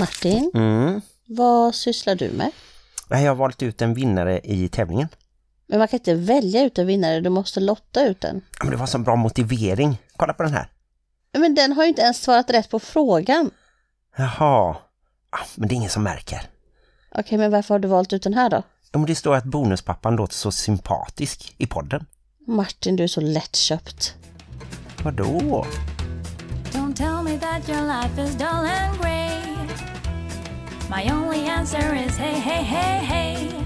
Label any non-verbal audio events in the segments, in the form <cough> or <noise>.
Martin, Mm. vad sysslar du med? Jag har valt ut en vinnare i tävlingen. Men man kan inte välja ut en vinnare, du måste lotta ut den. Ja, Men det var så bra motivering. Kolla på den här. Men den har ju inte ens svarat rätt på frågan. Jaha. Ja, men det är ingen som märker. Okej, men varför har du valt ut den här då? Ja, men det står att bonuspappan låter så sympatisk i podden. Martin, du är så lättköpt. Vadå? Don't tell me that your life is dull and grey. My only answer is hey, hey, hey, hey.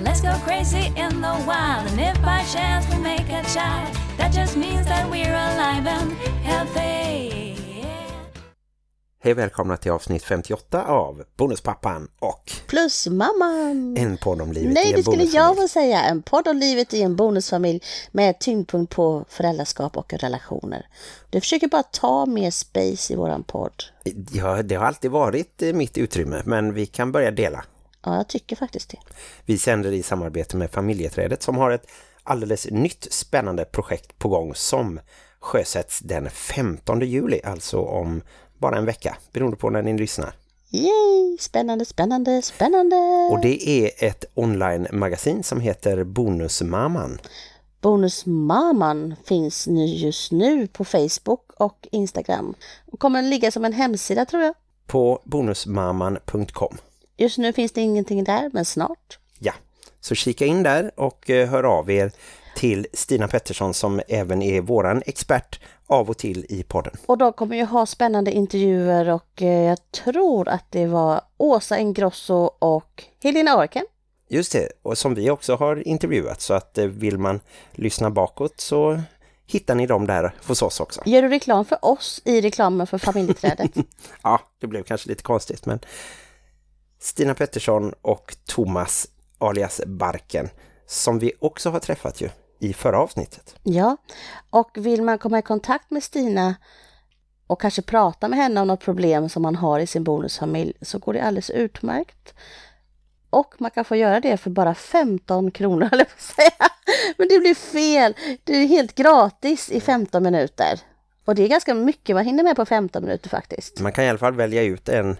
Let's go crazy in the wild, and if by chance we make a child, that just means that we're alive and healthy. Hej välkomna till avsnitt 58 av Bonuspappan och Plus mamman! en podd om livet i Nej, en det skulle jag bonusfamilj. väl säga. En podd om livet i en bonusfamilj med tyngdpunkt på föräldraskap och relationer. Du försöker bara ta mer space i våran podd. Ja, det har alltid varit eh, mitt utrymme, men vi kan börja dela. Ja, jag tycker faktiskt det. Vi sänder i samarbete med Familjeträdet som har ett alldeles nytt spännande projekt på gång som sjösätts den 15 juli, alltså om bara en vecka, beroende på när ni lyssnar. Yay! Spännande, spännande, spännande! Och det är ett online-magasin som heter Bonusmamman. Bonusmamman finns nu just nu på Facebook och Instagram. Och kommer att ligga som en hemsida tror jag. På bonusmamman.com. Just nu finns det ingenting där, men snart. Ja, så kika in där och eh, hör av er till Stina Pettersson som även är våran expert av och till i podden. Och de kommer ju ha spännande intervjuer och eh, jag tror att det var Åsa Ingrosso och Helena Arken. Just det, och som vi också har intervjuat så att eh, vill man lyssna bakåt så hittar ni dem där hos oss också. Gör du reklam för oss i reklamen för familjeträdet? <laughs> Ja, det blev kanske lite konstigt men Stina Pettersson och Thomas alias Barken som vi också har träffat ju i förra avsnittet. ja, och vill man komma i kontakt med Stina och kanske prata med henne om något problem som man har i sin bonusfamilj så går det alldeles utmärkt. Och man kan få göra det för bara 15 kronor, <laughs> eller på säga. Men det blir fel. Det är helt gratis i 15 minuter. Och det är ganska mycket man hinner med på 15 minuter faktiskt. Man kan i alla fall välja ut en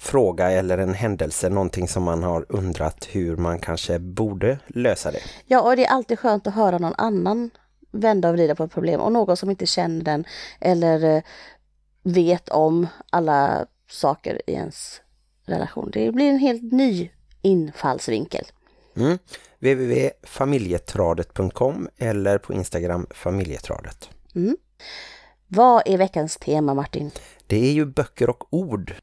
fråga eller en händelse, någonting som man har undrat hur man kanske borde lösa det. Ja, och det är alltid skönt att höra någon annan vända och vrida på ett problem och någon som inte känner den eller eh, vet om alla saker i ens relation. Det blir en helt ny infallsvinkel. Mm. www.familjetradet.com eller på Instagram familjetradet. Vad är veckans tema Martin? Det är ju böcker och ord.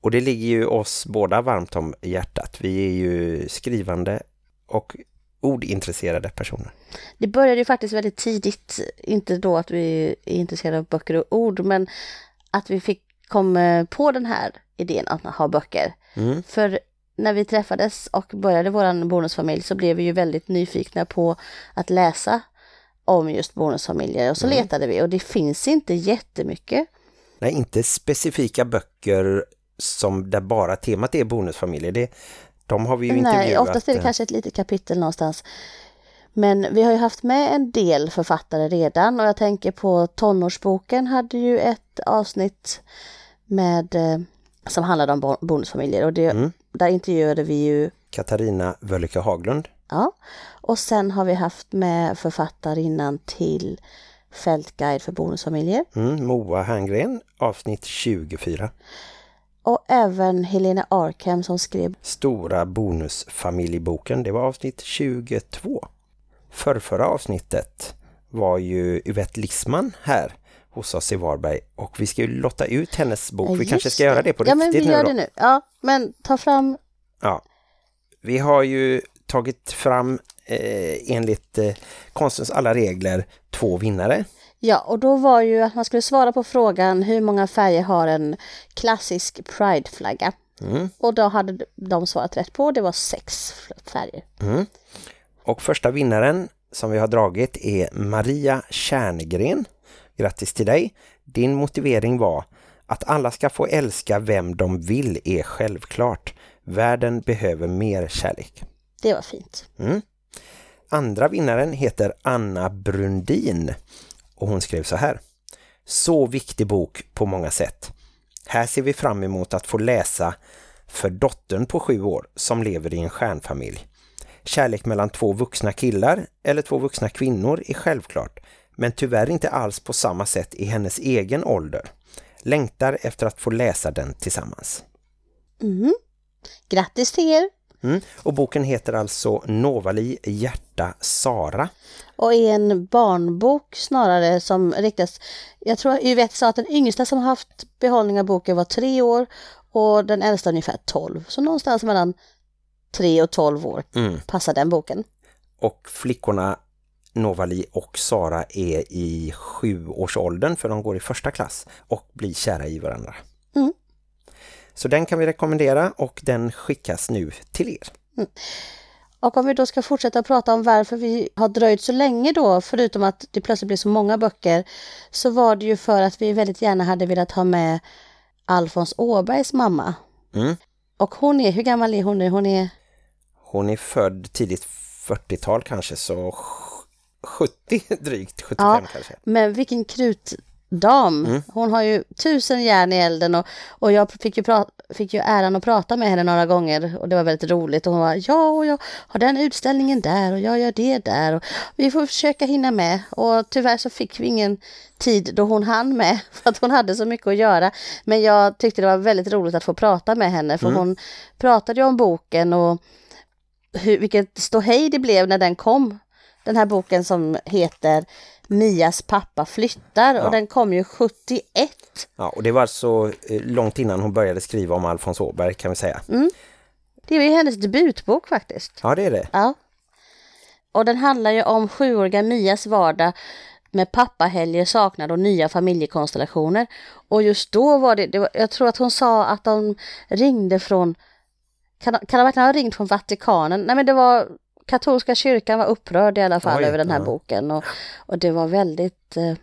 Och det ligger ju oss båda varmt om hjärtat. Vi är ju skrivande och ordintresserade personer. Det började ju faktiskt väldigt tidigt, inte då att vi är intresserade av böcker och ord, men att vi fick komma på den här idén att ha böcker. Mm. För när vi träffades och började vår bonusfamilj så blev vi ju väldigt nyfikna på att läsa om just bonusfamiljer och så letade vi och det finns inte jättemycket. Nej, inte specifika böcker som där bara temat är bonusfamiljer. Det, de har vi ju Nej, intervjuat. oftast är det eh, kanske ett litet kapitel någonstans. Men vi har ju haft med en del författare redan och jag tänker på tonårsboken hade ju ett avsnitt med eh, som handlade om bo- bonusfamiljer och det, Mm. där intervjuade vi ju Katarina Wölke Haglund. Ja, och sen har vi haft med författarinnan till Fältguide för bonusfamiljer Mm, Moa Herngren, avsnitt 24. Och även Helena Arkham som skrev Stora bonusfamiljboken, det var avsnitt 22. Förrförra avsnittet var ju Yvette Lissman här hos oss i Varberg och vi ska ju lotta ut hennes bok. Vi Just kanske ska göra det på Ja, men riktigt vi nu gör då. det nu. Ja, men ta fram Ja. Vi har ju tagit fram eh, enligt eh, konstens alla regler två vinnare. Ja, och då var ju att man skulle svara på frågan hur många färger har en klassisk Pride-flagga? Mm. Och då hade de svarat rätt på, det var sex färger. Mm. Och första vinnaren som vi har dragit är Maria Kärngren. Grattis till dig. Din motivering var att alla ska få älska vem de vill är självklart. Världen behöver mer kärlek. Det var fint. Mm. Andra vinnaren heter Anna Brundin och hon skrev så här. Så viktig bok på många sätt. Här ser vi fram emot att få läsa för dottern på sju år som lever i en stjärnfamilj. Kärlek mellan två vuxna killar eller två vuxna kvinnor är självklart, men tyvärr inte alls på samma sätt i hennes egen ålder. Längtar efter att få läsa den tillsammans. Mm. Grattis till er! Mm. Och boken heter alltså Novali hjärta Sara. Och är en barnbok snarare som riktas... Jag tror Yvette sa att den yngsta som haft behållning av boken var tre år och den äldsta ungefär tolv. Så någonstans mellan tre och tolv år Mm. passar den boken. Och flickorna Novali och Sara är i sjuårsåldern för de går i första klass och blir kära i varandra. Mm. Så den kan vi rekommendera och den skickas nu till er. Och om vi då ska fortsätta prata om varför vi har dröjt så länge då, förutom att det plötsligt blir så många böcker, så var det ju för att vi väldigt gärna hade velat ha med Alfons Åbergs mamma. Mm. Och hon är, hur gammal är hon nu? Hon är, Hon är född tidigt 40-tal kanske så 70 <laughs> drygt, 75 kanske. men vilken krutdam. Hon har ju tusen järn i elden och, och jag fick ju, pra, fick ju äran att prata med henne några gånger och det var väldigt roligt. Och hon var ja, och jag har den utställningen där och jag gör det där och vi får försöka hinna med. Och tyvärr så fick vi ingen tid då hon hann med <laughs> för att hon hade så mycket att göra. Men jag tyckte det var väldigt roligt att få prata med henne för hon pratade ju om boken och hur, vilket ståhej det blev när den kom. Den här boken som heter Mias pappa flyttar Ja. och den kom ju 71. Ja, och det var alltså eh, långt innan hon började skriva om Alfons Åberg kan vi säga. Det var ju hennes debutbok faktiskt. Ja, det är det. Ja. Och den handlar ju om sjuåriga Mias vardag med pappahelger, saknad och nya familjekonstellationer. Och just då var det, det var, jag tror att hon sa att de ringde från, kan, kan de verkligen ha ringt från Vatikanen? Nej men det var, katolska kyrkan var upprörd i alla fall Oj, över den här ja. boken och, och det var väldigt eh,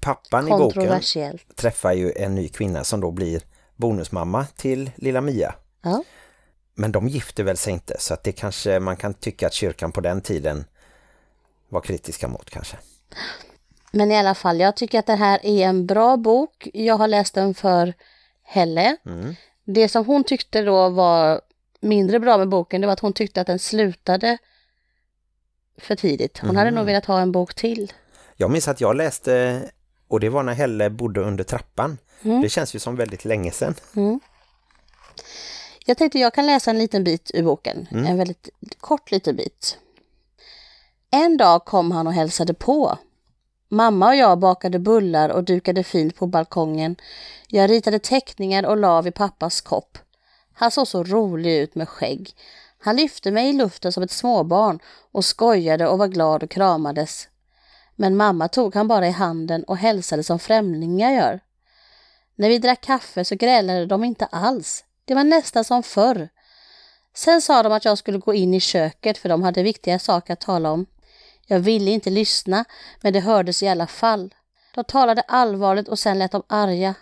Pappan i boken kontroversiellt. träffar ju en ny kvinna som då blir bonusmamma till lilla Mia. Ja. Men de gifter väl sig inte så att det kanske man kan tycka att kyrkan på den tiden var kritiska mot kanske. Men i alla fall, jag tycker att det här är en bra bok. Jag har läst den för Helle. Mm. Det som hon tyckte då var mindre bra med boken, det var att hon tyckte att den slutade för tidigt. Hon hade nog velat ha en bok till. Jag minns att jag läste, och det var när Helle bodde under trappan. Mm. Det känns ju som väldigt länge sedan. Jag tänkte jag kan läsa en liten bit ur boken, en väldigt kort liten bit. En dag kom han och hälsade på. Mamma och jag bakade bullar och dukade fint på balkongen. Jag ritade teckningar och la vid pappas kopp. Han såg så rolig ut med skägg. Han lyfte mig i luften som ett småbarn och skojade och var glad och kramades. Men mamma tog han bara i handen och hälsade som främlingar gör. När vi drack kaffe så grälade de inte alls. Det var nästan som förr. Sen sa de att jag skulle gå in i köket för de hade viktiga saker att tala om. Jag ville inte lyssna, men det hördes i alla fall. De talade allvarligt och sen lät de arga.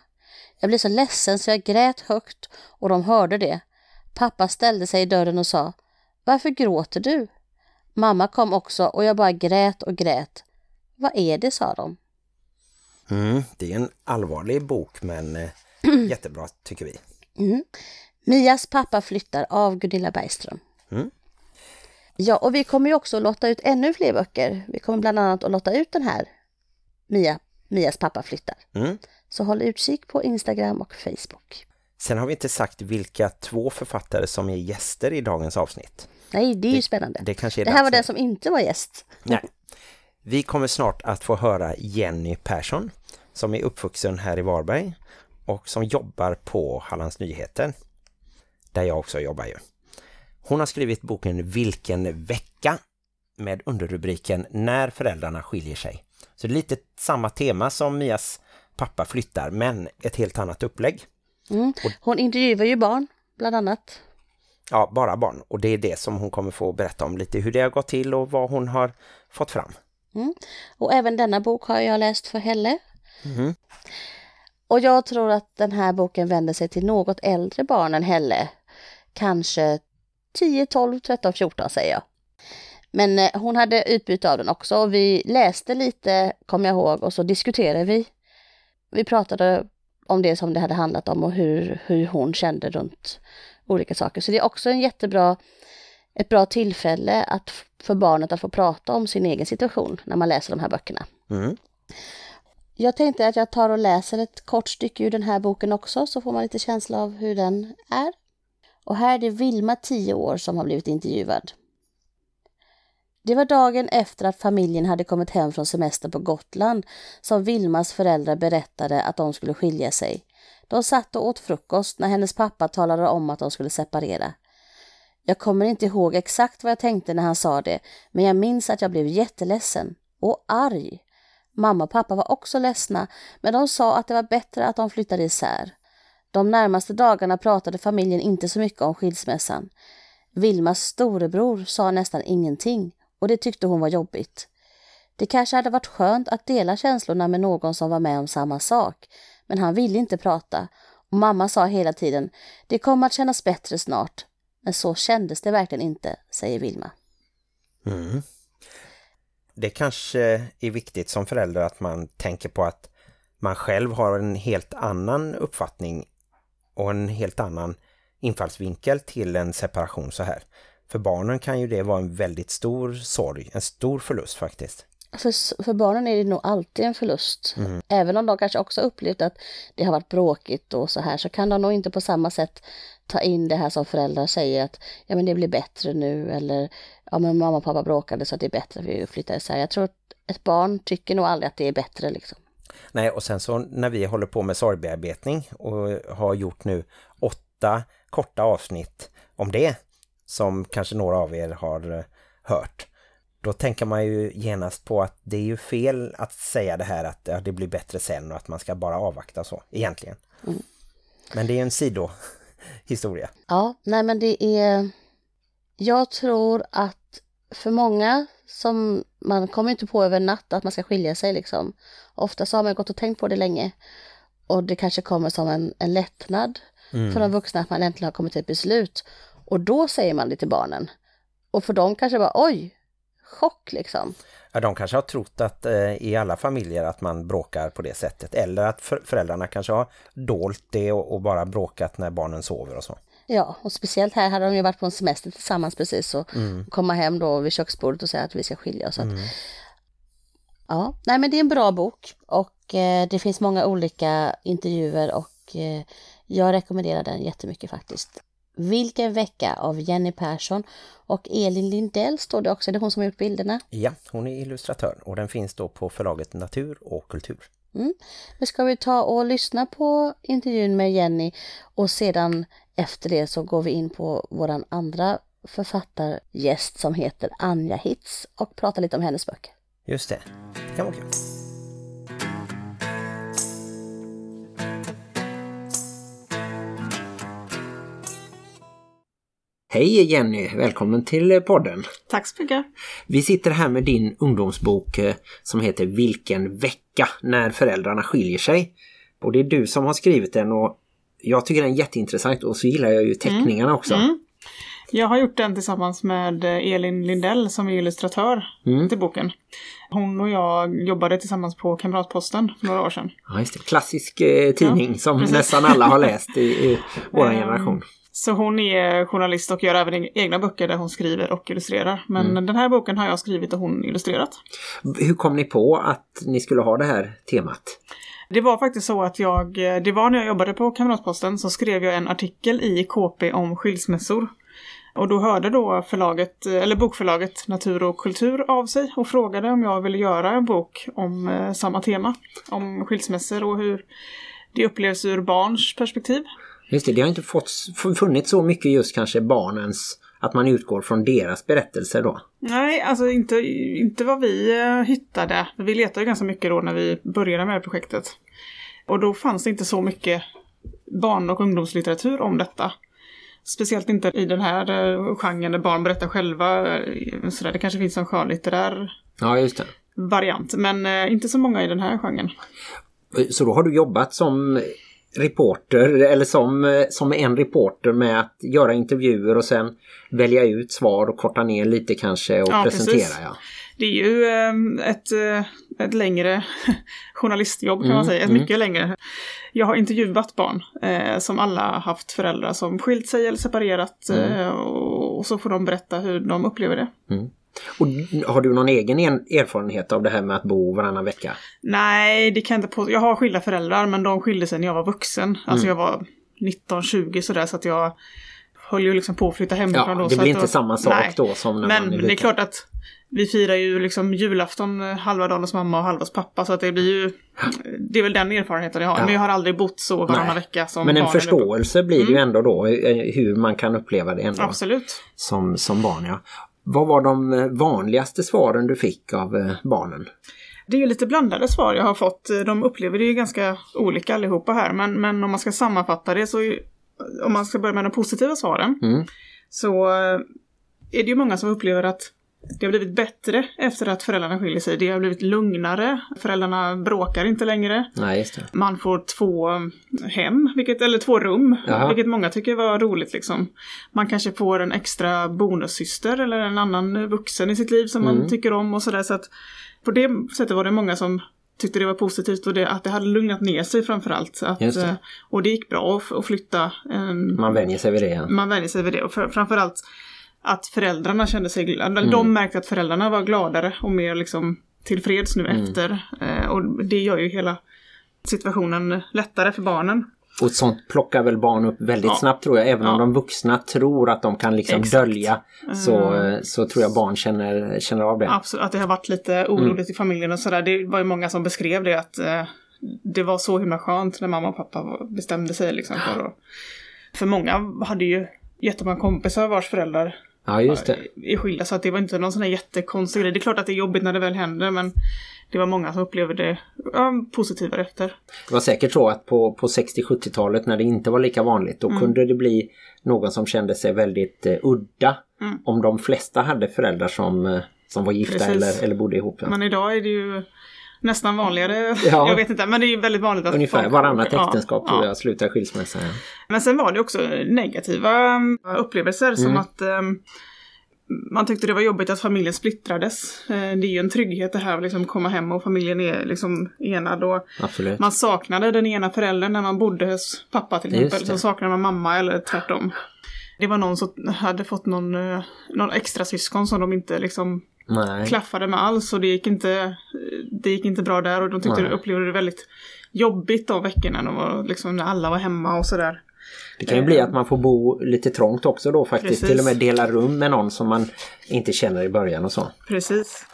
Jag blev så ledsen så jag grät högt och de hörde det. Pappa ställde sig i dörren och sa Varför gråter du? Mamma kom också och jag bara grät och grät. Vad är det, sa de. Mm, det är en allvarlig bok men eh, <clears throat> jättebra tycker vi. Mias pappa flyttar av Gunilla Bergström. Mm. Ja, och vi kommer ju också att lotta ut ännu fler böcker. Vi kommer bland annat att lotta ut den här Mia, Mias pappa flyttar. Mm. Så håll utkik på Instagram och Facebook. Sen har vi inte sagt vilka två författare som är gäster i dagens avsnitt. Nej, det är ju spännande. Det kanske det här var den som inte var gäst. Nej. Vi kommer snart att få höra Jenny Persson som är uppvuxen här i Varberg och som jobbar på Hallands Nyheter. Där jag också jobbar ju. Hon har skrivit boken Vilken vecka med underrubriken När föräldrarna skiljer sig. Så det är lite samma tema som Mias pappa flyttar men ett helt annat upplägg. Mm. Hon intervjuar ju barn, bland annat. Ja, bara barn. Och det är det som hon kommer få berätta om lite hur det har gått till och vad hon har fått fram. Och även denna bok har jag läst för Helle. Mhm. Och jag tror att den här boken vänder sig till något äldre barn än Helle. Kanske 10, 12, 13, 14 säger jag. Men eh, hon hade utbyte av den också och vi läste lite, kom jag ihåg, och så diskuterade vi. Vi pratade om det som det hade handlat om och hur, hur hon kände runt olika saker. Så det är också en jättebra, ett bra tillfälle att, för barnet att få prata om sin egen situation när man läser de här böckerna. Mm. Jag tänkte att jag tar och läser ett kort stycke ur den här boken också så får man lite känsla av hur den är. Och här är det Vilma, 10 år, som har blivit intervjuad. Det var dagen efter att familjen hade kommit hem från semester på Gotland som Vilmas föräldrar berättade att de skulle skilja sig. De satt och åt frukost när hennes pappa talade om att de skulle separera. Jag kommer inte ihåg exakt vad jag tänkte när han sa det, men jag minns att jag blev jätteledsen och arg. Mamma och pappa var också ledsna, men de sa att det var bättre att de flyttade isär. De närmaste dagarna pratade familjen inte så mycket om skilsmässan. Vilmas storebror sa nästan ingenting och det tyckte hon var jobbigt. Det kanske hade varit skönt att dela känslorna med någon som var med om samma sak, men han ville inte prata och mamma sa hela tiden det kommer att kännas bättre snart. Men så kändes det verkligen inte, säger Vilma. Mm. Det kanske är viktigt som förälder att man tänker på att man själv har en helt annan uppfattning och en helt annan infallsvinkel till en separation så här. För barnen kan ju det vara en väldigt stor sorg, en stor förlust faktiskt. För, för barnen är det nog alltid en förlust. Mm. Även om de kanske också upplevt att det har varit bråkigt och så här så kan de nog inte på samma sätt ta in det här som föräldrar säger att ja men det blir bättre nu eller ja men mamma och pappa bråkade så att det är bättre att vi flyttar isär. Jag tror att ett barn tycker nog aldrig att det är bättre liksom. Nej och sen så när vi håller på med sorgbearbetning och har gjort nu åtta korta avsnitt om det som kanske några av er har eh, hört. Då tänker man ju genast på att det är ju fel att säga det här att det blir bättre sen och att man ska bara avvakta så, egentligen. Mm. Men det är en sidohistoria. Ja, nej men det är... Jag tror att för många som man kommer inte på över natt att man ska skilja sig liksom. Ofta så har man gått och tänkt på det länge. Och det kanske kommer som en, en lättnad mm. för de vuxna att man äntligen har kommit till ett beslut. Och då säger man det till barnen. Och för dem kanske bara, oj, chock liksom. Ja, de kanske har trott att eh, i alla familjer att man bråkar på det sättet. Eller att för föräldrarna kanske har dolt det och, och, bara bråkat när barnen sover och så. Ja, och speciellt här hade de ju varit på en semester tillsammans precis och mm. komma hem då vid köksbordet och säga att vi ska skilja oss. Mm. Ja, nej men det är en bra bok och eh, det finns många olika intervjuer och eh, jag rekommenderar den jättemycket faktiskt. Vilken vecka av Jenny Persson och Elin Lindell står det också. Det är hon som har gjort bilderna. Ja, hon är illustratör och den finns då på förlaget Natur och Kultur. Mm. Nu ska vi ta och lyssna på intervjun med Jenny och sedan efter det så går vi in på våran andra författargäst som heter Anja Hitz och pratar lite om hennes böcker. Just det, det kan vara kul. Hej Jenny, välkommen till podden. Tack så mycket. Vi sitter här med din ungdomsbok eh, som heter Vilken vecka när föräldrarna skiljer sig. Och det är du som har skrivit den och jag tycker den är jätteintressant och så gillar jag ju teckningarna mm. också. Mm. Jag har gjort den tillsammans med eh, Elin Lindell som är illustratör mm. till boken. Hon och jag jobbade tillsammans på Kamratposten för några år sedan. Ja, just det. Klassisk eh, tidning ja, som precis. nästan alla har läst i, i vår <laughs> ehm, generation. Så hon är journalist och gör även egna böcker där hon skriver och illustrerar. Men mm. den här boken har jag skrivit och hon illustrerat. Hur kom ni på att ni skulle ha det här temat? Det var faktiskt så att jag, det var när jag jobbade på Kamratposten så skrev jag en artikel i KP om skilsmässor. Och då hörde då förlaget, eller bokförlaget Natur och kultur av sig och frågade om jag ville göra en bok om eh, samma tema. Om skilsmässor och hur det upplevs ur barns perspektiv. Just det, det har inte fått, funnits så mycket just kanske barnens, att man utgår från deras berättelser då. Nej, alltså inte, inte vad vi eh, hittade. Vi letade ganska mycket då när vi började med projektet. Och då fanns det inte så mycket barn- och ungdomslitteratur om detta. Speciellt inte i den här eh, genren där barn berättar själva. Eh, så där, det kanske finns en skönlitterär ja, just det. variant. Men inte så många i den här genren. Så då har du jobbat som reporter eller som, som en reporter med att göra intervjuer och sen välja ut svar och korta ner lite kanske och ja, presentera. Ja. Det är ju eh, ett, eh, ett längre <laughs> journalistjobb kan Mm, man säga, ett mm. mycket längre. Jag har intervjuat barn eh, som alla haft föräldrar som skilt sig eller separerat Mm. eh, och, och så får de berätta hur de upplever det. Och har du någon egen en- erfarenhet av det här med att bo varannan vecka? Nej, det kan jag inte på. Jag har skilda föräldrar men de skilde sig när jag var vuxen. Alltså Mm. jag var 19-20 sådär så att jag höll ju liksom på att flytta hemifrån Ja, då. det blir inte då, samma sak nej. då som när Men man är det är klart att vi firar ju liksom julafton eh, halva dagen hos mamma och halva hos pappa så att det blir ju Det är väl den erfarenheten jag har. Ja. Men jag har aldrig bott så varannan vecka som Men en förståelse blir det ju ändå då, eh, hur man kan uppleva det ändå Absolut. som, som barn. Ja. Vad var de eh, vanligaste svaren du fick av eh, barnen? Det är ju lite blandade svar jag har fått. De upplever det ju ganska olika allihopa här. Men, men om man ska sammanfatta det så, om man ska börja med de positiva svaren. Mm. Så eh, är det ju många som upplever att det har blivit bättre efter att föräldrarna skiljer sig. Det har blivit lugnare. Föräldrarna bråkar inte längre. Nej, just det. Man får två hem, vilket, eller två rum, Jaha. vilket många tycker var roligt liksom. Man kanske får en extra bonussyster eller en annan vuxen i sitt liv som Mm. man tycker om och sådär. Så att på det sättet var det många som tyckte det var positivt och det, att det hade lugnat ner sig framförallt. Att, Just det. eh, Och det gick bra att, att flytta. En, Man vänjer sig vid det. Ja. man vänjer sig vid det och för, framförallt att föräldrarna kände sig glada. Mm. De märkte att föräldrarna var gladare och mer liksom tillfreds nu Mm. efter. Eh, och det gör ju hela situationen lättare för barnen. Och sånt plockar väl barn upp väldigt Ja. snabbt tror jag. Även om Ja. de vuxna tror att de kan liksom Exakt. dölja så, eh, så tror jag barn känner, känner av det. Absolut, att det har varit lite oroligt i familjen och sådär. Det var ju många som beskrev det att eh, det var så himla skönt när mamma och pappa bestämde sig liksom för att... För många hade ju jättemånga kompisar vars föräldrar Ja, just det. är skilda så att det var inte någon sån här jättekonstig grej. Det är klart att det är jobbigt när det väl händer men det var många som upplevde det ja, positivare efter. Det var säkert så att på, på 60-70-talet när det inte var lika vanligt Mm. då kunde det bli någon som kände sig väldigt eh, udda Mm. om de flesta hade föräldrar som, eh, som var gifta Precis. eller, eller bodde ihop. Men idag är det ju nästan vanligare. <laughs> Ja. Jag vet inte, men det är ju väldigt vanligt att Ungefär folk- varannat äktenskap ja. tror jag slutar skilsmässa. Ja. Men sen var det också negativa um, upplevelser som Mm. att um, man tyckte det var jobbigt att familjen splittrades. Eh, Det är ju en trygghet det här att liksom komma hem och familjen är liksom enad. Och Absolut. man saknade den ena föräldern när man bodde hos pappa till exempel. Så saknade man mamma eller tvärtom. Det var någon som hade fått någon, eh, någon extra syskon som de inte liksom Nej. klaffade med alls och det gick inte, det gick inte bra där och de tyckte Nej. upplevde det väldigt jobbigt de veckorna de var, liksom, när alla var hemma och sådär. Det kan ju bli att man får bo lite trångt också då faktiskt. Precis. Till och med dela rum med någon som man inte känner i början och så. Precis.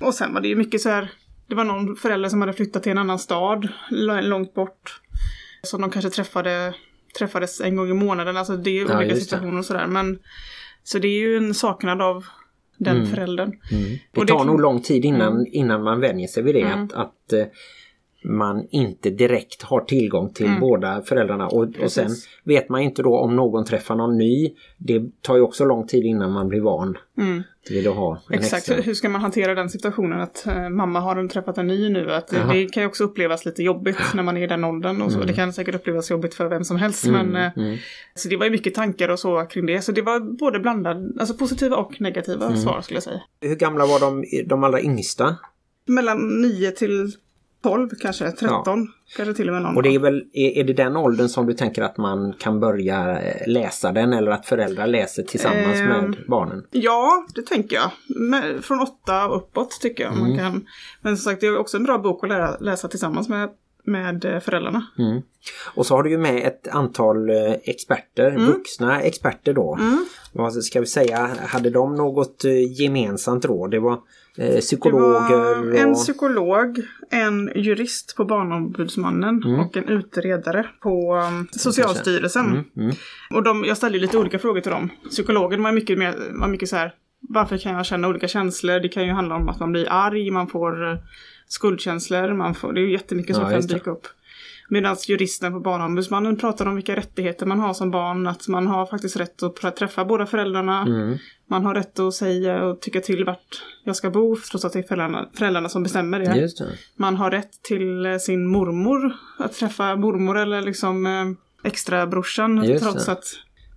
Och sen var det ju mycket så här, det var någon förälder som hade flyttat till en annan stad, långt bort. Som de kanske träffade, träffades en gång i månaden, alltså det är ju Ja, olika situationer och sådär. Men, så det är ju en saknad av den Mm. föräldern. Det Och det tar nog lång tid innan, Mm. innan man vänjer sig vid det. Att, att eh, man inte direkt har tillgång till båda föräldrarna. Och, och Mm. Sen vet man inte då om någon träffar någon ny. Det tar ju också lång tid innan man blir van Mm. Att ha en Exakt, extra. hur- ska man hantera den situationen att eh, mamma har träffat en ny nu? Att det, kan ju också upplevas lite jobbigt när man är i den åldern och så. Det kan säkert upplevas jobbigt för vem som helst. men, eh, mm. Så det var ju mycket tankar och så kring det. Så det var både blandad, alltså positiva och negativa Mm. svar skulle jag säga. Hur gamla var de, de allra yngsta? Mellan 9 till 12 kanske, 13 kanske till och med någon. Och det är väl, är, är det den åldern som du tänker att man kan börja eh, läsa den eller att föräldrar läser tillsammans Ehm, med barnen? Ja, det tänker jag. Men från 8 och uppåt tycker jag. Mm. Man kan, men som sagt, det är också en bra bok att lära, läsa tillsammans med, med eh, föräldrarna. Mm. Och så har du ju med ett antal eh, experter, Mm. vuxna experter då. Vad ska vi säga, hade de något eh, gemensamt råd? Det var eh, psykologer var en och... psykolog, en jurist på Barnombudsmannen och en utredare på um, Socialstyrelsen. Mm, mm. Och de, jag ställde lite olika frågor till dem. Psykologen var mycket, mer, var mycket så här, varför kan jag känna olika känslor? Det kan ju handla om att man blir arg, man får eh, skuldkänslor, man får, det är ju jättemycket som Ja, kan just det. dyka upp. Medan juristen på Barnombudsmannen pratar om vilka rättigheter man har som barn, att man har faktiskt rätt att träffa båda föräldrarna. Mm. Man har rätt att säga och tycka till vart jag ska bo, trots att det är föräldrarna, föräldrarna som bestämmer det. Det. Man har rätt till eh, sin mormor, att träffa mormor eller liksom eh, extra brorsan Just trots det. att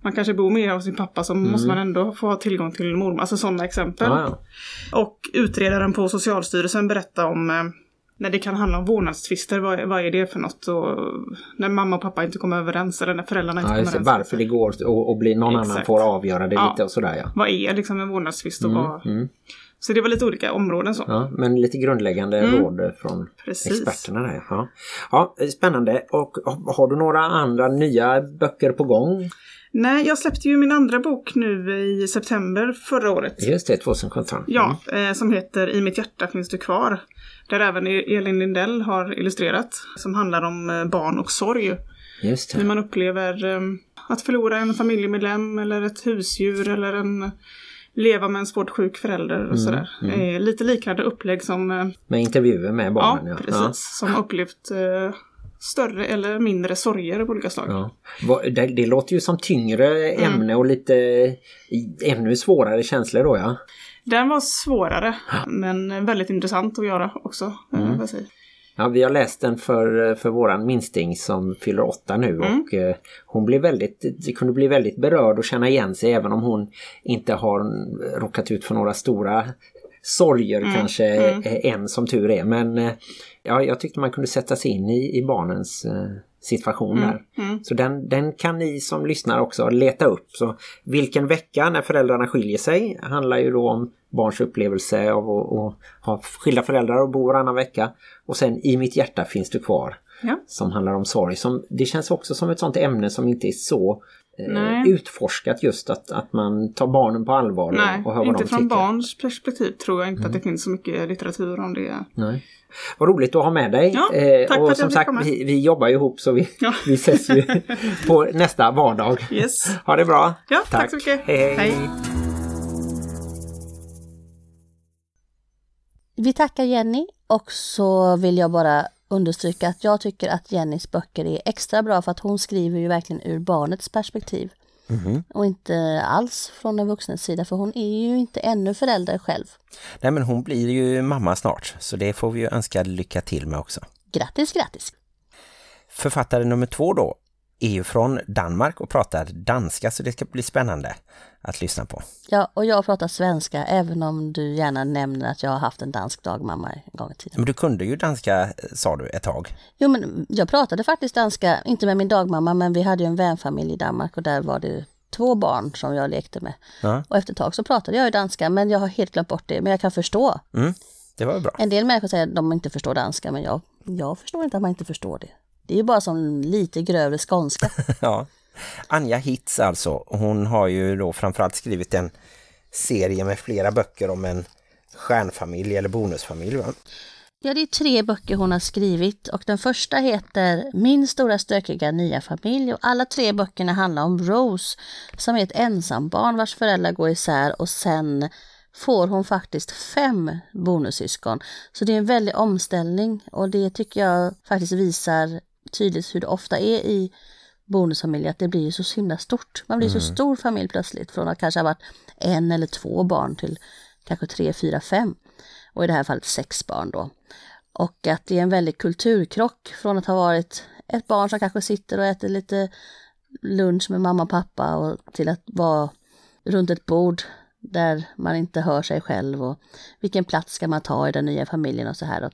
man kanske bor med hos sin pappa så måste man ändå få ha tillgång till mormor. Alltså sådana exempel. Mm. Ja, ja. Och utredaren på Socialstyrelsen berättar om eh, när det kan handla om vårdnadstvister, vad, vad är det för något? Och när mamma och pappa inte kommer överens eller när föräldrarna inte Ja, kommer överens. varför det går och, och blir någon annan Exakt. får avgöra det Ja. lite och sådär ja. Vad är liksom en vårdnadstvist och vad... Mm. Så det var lite olika områden så. ja. Men lite grundläggande Mm. råd från Precis. experterna där. Ja. ja, spännande. Och har du några andra nya böcker på gång? Nej, jag släppte ju min andra bok nu i september förra året. Just det, 2017. Ja, eh, som heter I mitt hjärta finns du kvar. Där även Elin Lindell har illustrerat. Som handlar om eh, barn och sorg. Just Hur det. man upplever eh, att förlora en familjemedlem eller ett husdjur eller en leva med en svårt sjuk förälder och sådär. Eh, lite liknande upplägg som, Med intervjuer med ja, barnen. Ja, precis, som upplevt större eller mindre sorger av olika slag. Ja. Det, det låter ju som tyngre Mm. ämne och lite ännu svårare känslor då ja. Den var svårare, men väldigt intressant att göra också. eh, Mm. Ja, vi har läst den för, för våran minsting som fyller åtta nu Mm. och eh, hon blev väldigt, kunde bli väldigt berörd och känna igen sig även om hon inte har råkat ut för några stora sorger Mm. kanske eh, än som tur är. Men eh, ja, jag tyckte man kunde sätta sig in i, i barnens eh, situation Mm. där. Så den, den kan ni som lyssnar också leta upp. Så vilken vecka när föräldrarna skiljer sig handlar ju då om barns upplevelse av att, att ha skilda föräldrar och bo varannan vecka. Och sen I mitt hjärta finns du kvar. Ja. Som handlar om sorg. Som, det känns också som ett sånt ämne som inte är så Nej. utforskat just att, att man tar barnen på allvar Nej, och, hör vad inte de från tycker. Mm. barns perspektiv tror jag inte att det finns så mycket litteratur om det. Nej. Vad roligt att ha med dig. Ja, Eh, tack för och att jag som fick sagt, komma. vi, vi jobbar ju ihop så vi, Ja. <laughs> vi ses ju <laughs> på nästa vardag. Yes. <laughs> Ha det bra. Ja, tack så mycket. Hej, hej. Hej. Vi tackar Jenny och så vill jag bara understryka att jag tycker att Jennys böcker är extra bra för att hon skriver ju verkligen ur barnets perspektiv. Och inte alls från den vuxnes sida för hon är ju inte ännu förälder själv. Nej men hon blir ju mamma snart så det får vi ju önska lycka till med också. Grattis, grattis! Författare nummer två då är ju från Danmark och pratar danska så det ska bli spännande att lyssna på. Ja, och jag pratar svenska även om du gärna nämner att jag har haft en dansk dagmamma en gång i tiden. Men du kunde ju danska eh, sa du ett tag. Jo, men jag pratade faktiskt danska, inte med min dagmamma, men vi hade ju en vänfamilj i Danmark och där var det två barn som jag lekte med. Ja. Och efter ett tag så pratade jag ju danska, men jag har helt glömt bort det. Men jag kan förstå. Mm, det var bra. En del människor säger att de inte förstår danska, men jag, jag förstår inte att man inte förstår det. Det är ju bara som lite grövre skånska. <laughs> Ja. Anja Hitz alltså, hon har ju då framförallt skrivit en serie med flera böcker om en stjärnfamilj eller bonusfamilj va? Ja, det är tre böcker hon har skrivit och den första heter Min stora stökiga nya familj och alla tre böckerna handlar om Rose som är ett ensambarn vars föräldrar går isär och sen får hon faktiskt fem bonussyskon. Så det är en väldig omställning och det tycker jag faktiskt visar tydligt hur det ofta är i bonusfamiljer att det blir ju så himla stort. Man blir så stor familj plötsligt från att kanske ha varit en eller två barn till kanske tre, fyra, fem och i det här fallet sex barn då. Och att det är en väldig kulturkrock från att ha varit ett barn som kanske sitter och äter lite lunch med mamma och pappa och till att vara runt ett bord där man inte hör sig själv och vilken plats ska man ta i den nya familjen och så här.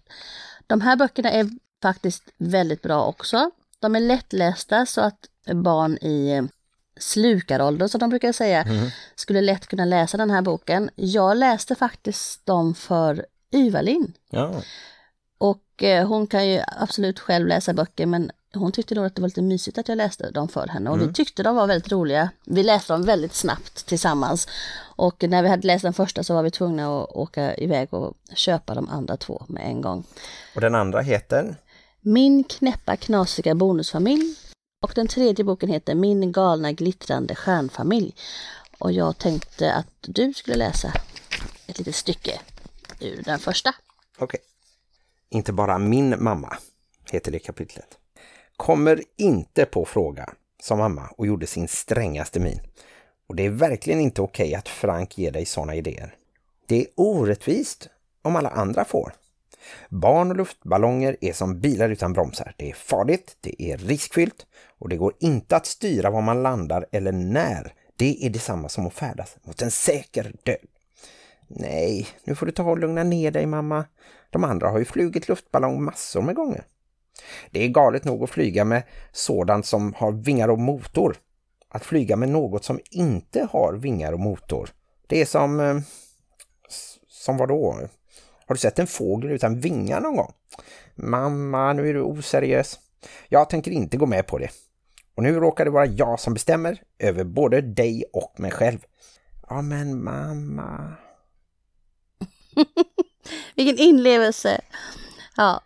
De här böckerna är faktiskt väldigt bra också. De är lättlästa så att barn i slukarålder, som de brukar säga, skulle lätt kunna läsa den här boken. Jag läste faktiskt dem för Yvalin. Ja, Och eh, hon kan ju absolut själv läsa böcker men hon tyckte då att det var lite mysigt att jag läste dem för henne och vi tyckte de var väldigt roliga. Vi läste dem väldigt snabbt tillsammans och när vi hade läst den första så var vi tvungna att åka iväg och köpa de andra två med en gång. och den andra heter? Min knäppa knasiga bonusfamilj och den tredje boken heter Min galna glittrande stjärnfamilj. Och jag tänkte att du skulle läsa ett litet stycke ur den första. Okej. Inte bara min mamma heter det kapitlet. Kommer inte på fråga, sa mamma och gjorde sin strängaste min. Och det är verkligen inte okej att Frank ger dig sådana idéer. Det är orättvist om alla andra får. Barn och luftballonger är som bilar utan bromsar. Det är farligt, det är riskfyllt och det går inte att styra var man landar eller när. Det är detsamma som att färdas mot en säker död. Nej, nu får du ta och lugna ner dig mamma. De andra har ju flugit luftballong massor med gånger. Det är galet nog att flyga med sådant som har vingar och motor. Att flyga med något som inte har vingar och motor. Det är som... Eh, som vad då? Har du sett en fågel utan vingar någon gång? Mamma, nu är du oseriös. Jag tänker inte gå med på det. Och nu råkar det vara jag som bestämmer över både dig och mig själv. Ja men mamma... <laughs> Vilken inlevelse! Ja,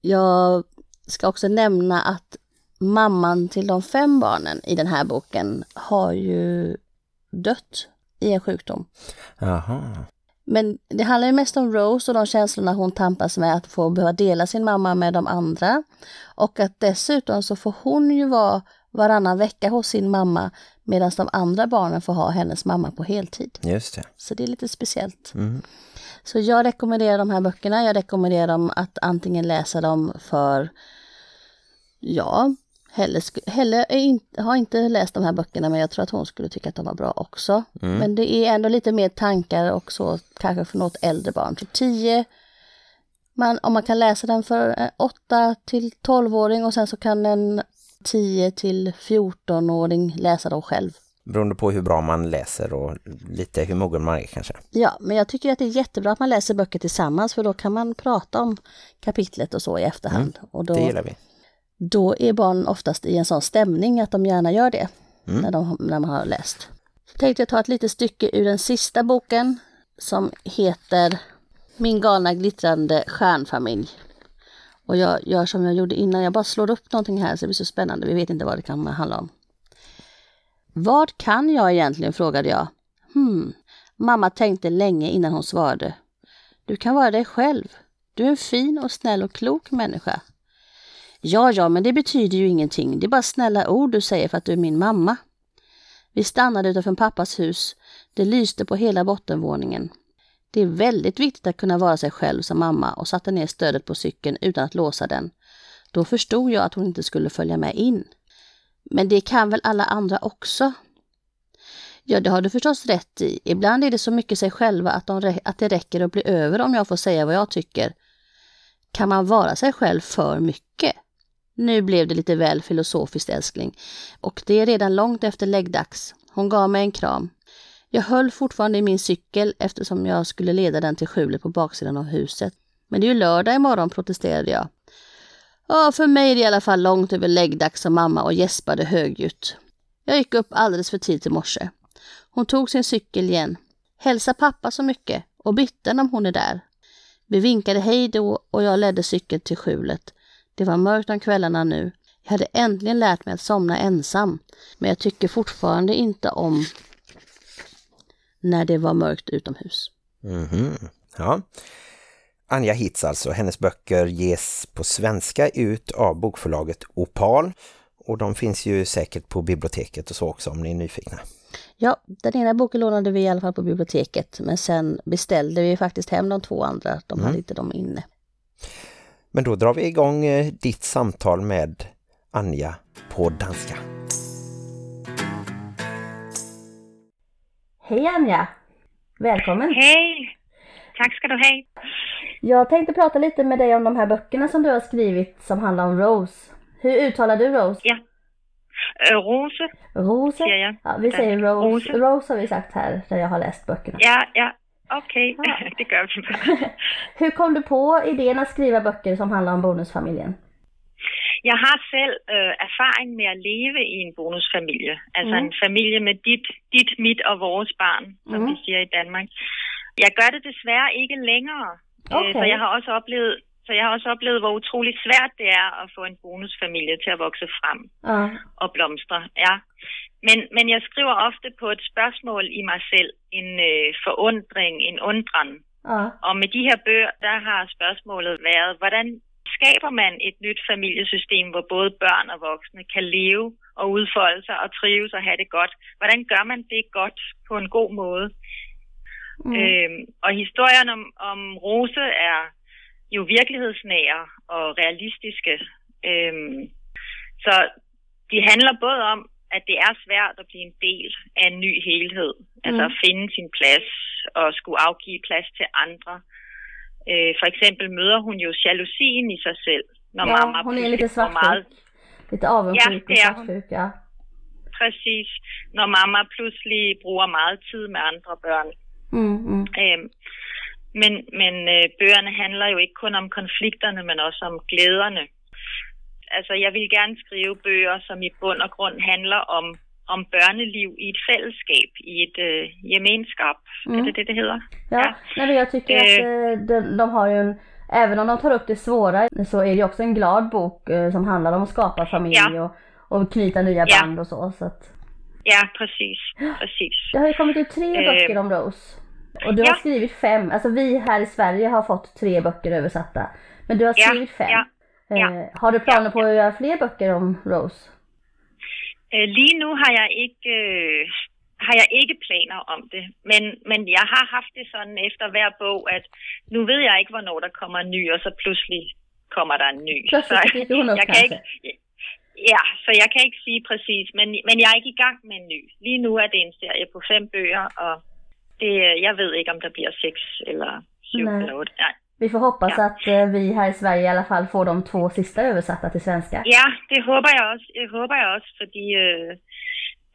jag ska också nämna att mamman till de fem barnen i den här boken har ju dött i en sjukdom. Jaha. Men det handlar ju mest om Rose och de känslorna hon tampas med att få behöva dela sin mamma med de andra. Och att dessutom så får hon ju vara varannan vecka hos sin mamma medan de andra barnen får ha hennes mamma på heltid. Just det. Så det är lite speciellt. Mm. Så jag rekommenderar de här böckerna. Jag rekommenderar dem att antingen läsa dem för, ja, Helle, Helle är in, har inte läst de här böckerna men jag tror att hon skulle tycka att de var bra också. Men det är ändå lite mer tankar och så, kanske för något äldre barn. Så 10, man, om man kan läsa den för 8 till 12-åring och sen så kan en 10 till 14-åring läsa dem själv. Beroende på hur bra man läser och lite hur mogen man är kanske. Ja, men jag tycker att det är jättebra att man läser böcker tillsammans för då kan man prata om kapitlet och så i efterhand. och då, Det gillar vi. Då är barn oftast i en sån stämning att de gärna gör det när, de, när man har läst. Så tänkte jag ta ett litet stycke ur den sista boken som heter Min galna glittrande stjärnfamilj. Och jag gör som jag gjorde innan, jag bara slår upp någonting här så det blir så spännande. Vi vet inte vad det kan handla om. Vad kan jag egentligen, frågade jag. Hmm, mamma tänkte länge innan hon svarade. Du kan vara dig själv. Du är en fin och snäll och klok människa. Ja, ja, men det betyder ju ingenting. Det är bara snälla ord du säger för att du är min mamma. Vi stannade utanför pappas hus. Det lyste på hela bottenvåningen. Det är väldigt viktigt att kunna vara sig själv som mamma och satte ner stödet på cykeln utan att låsa den. Då förstod jag att hon inte skulle följa med in. Men det kan väl alla andra också? Ja, det har du förstås rätt i. Ibland är det så mycket sig själva att, de, att det räcker att bli över om jag får säga vad jag tycker. Kan man vara sig själv för mycket? Nu blev det lite väl filosofiskt älskling. Och det är redan långt efter läggdags. Hon gav mig en kram. Jag höll fortfarande i min cykel eftersom jag skulle leda den till skjulet på baksidan av huset. Men det är ju lördag imorgon, protesterade jag. Ja, för mig är det i alla fall långt över läggdags sa mamma och gäspade högljutt. Jag gick upp alldeles för tidigt i morse. Hon tog sin cykel igen. Hälsa pappa så mycket och bitten om hon är där. Vi vinkade hej då och jag ledde cykeln till skjulet. Det var mörkt om kvällarna nu. Jag hade äntligen lärt mig att somna ensam, men jag tycker fortfarande inte om när det var mörkt utomhus. Mhm. Ja. Anja Hitz alltså, hennes böcker ges på svenska ut av bokförlaget Opal och de finns ju säkert på biblioteket och så också om ni är nyfikna. Ja, den ena boken lånade vi i alla fall på biblioteket, men sen beställde vi faktiskt hem de två andra. De hade inte dem inne. Men då drar vi igång eh, ditt samtal med Anja på danska. Hej Anja! Välkommen! Hej! Tack ska du ha. Jag tänkte prata lite med dig om de här böckerna som du har skrivit som handlar om Rose. Hur uttalar du Rose? Ja. Øh, Rose. Rose? Ja, vi säger Rose. Rose. Rose har vi sagt här, där jag har läst böckerna. Ja, ja. Okej, Ja. <laughs> det gör vi. <laughs> Hur kom du på idén att skriva böcker som handlar om bonusfamiljen? Jeg har selv øh, erfaring med at leve i en bonusfamilie. Altså Mm. en familie med dit, dit, mit og vores barn, som Mm. vi siger i Danmark. Jeg gør det desværre ikke længere. Øh, Okay. Så jeg har også oplevet så jeg har også oplevet, hvor utroligt svært det er at få en bonusfamilie til at vokse frem. Ja, og blomstre. Ja. Men, men jeg skriver ofte på et spørgsmål i mig selv, en øh, forundring, en undren. ja, Og med de her bøger, der har spørgsmålet været, hvordan skaber man et nyt familiesystem, hvor både børn og voksne kan leve og udfolde sig og trives og have det godt? Hvordan gør man det godt på en god måde? mm. Øhm, og historien om, om Rose er jo virkelighedsnære og realistiske. Øhm, så de handler både om, at det er svært at blive en del af en ny helhed. Mm. Altså at finde sin plads og skulle afgive plads til andre. Øh, for eksempel møder hun jo jalousien i sig selv, når Ja, mamma är pludselig lite får meget svartsjuk. Lite avundsjuk Ja, hon. svartsjuk, ja. præcis, når mamma pludselig bruger meget tid med andre børn. Mm, mm. Øhm, men men øh, bøgerne handler jo ikke kun om konflikterne, men også om glæderne. Altså, jeg vil gerne skrive bøger, som i bund og grund handler om, om børneliv i et fællesskap, i et øh, gemenskap. Mm. Er det det, det hedder? Ja, nej, men jag tycker att Eh. eh, de, de har ju en, även om de tar upp det svåra så är det också en glad bok eh, som handlar om att skapa familj Ja. och, och knyta nya Ja. band och så. så att, Ja, præcis. præcis. det har ju kommit ut tre Eh. böcker om Rose. Och du har Ja. skrivit fem, alltså vi här i Sverige har fått tre böcker översatta. Men du har Ja, skrivit fem. Ja. Eh, har du planer på att göra fler böcker om Rose? Øh, lige nu har jeg ikke øh, har jeg ikke planer om det, men, men jeg har haft det sådan efter hver bog, at nu ved jeg ikke, hvornår der kommer en ny, og så pludselig kommer der en ny. Plötsligt så upp jeg kan ikke, ja, så jeg kan ikke sige præcis, men, men jeg er ikke i gang med en ny. Lige nu er det en serie på fem bøger, og det, jeg ved ikke, om der bliver seks eller syv Nej. eller. Nej. Vi får hoppas Ja. att eh, vi här i Sverige i alla fall får de två sista översatta till svenska. Ja, det håber jeg også. Det håber jeg også, fordi øh,